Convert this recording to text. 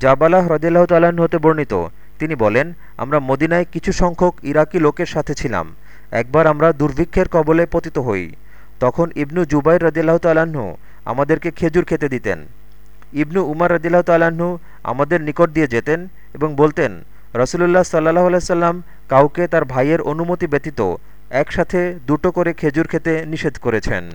জাবালাহ হ্রদিল্লাহ তাল্লাহ্ন হতে বর্ণিত। তিনি বলেন, আমরা মদিনায় কিছু সংখ্যক ইরাকি লোকের সাথে ছিলাম। একবার আমরা দুর্ভিক্ষের কবলে পতিত হই। তখন ইবনু জুবাইর রদিল্লাহ তাল্লাহ্ন আমাদেরকে খেজুর খেতে দিতেন। ইবনু উমার রদিল্লাহ তাল্লাহ্ন আমাদের নিকট দিয়ে যেতেন এবং বলতেন, রসুলুল্লাহ সাল্লাহ আলাইসাল্লাম কাউকে তার ভাইয়ের অনুমতি ব্যতীত একসাথে দুটো করে খেজুর খেতে নিষেধ করেছেন।